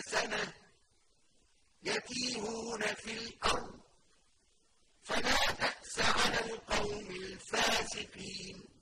سنة يتيهون في الأرض. فلا تأس على القوم الفاسقين.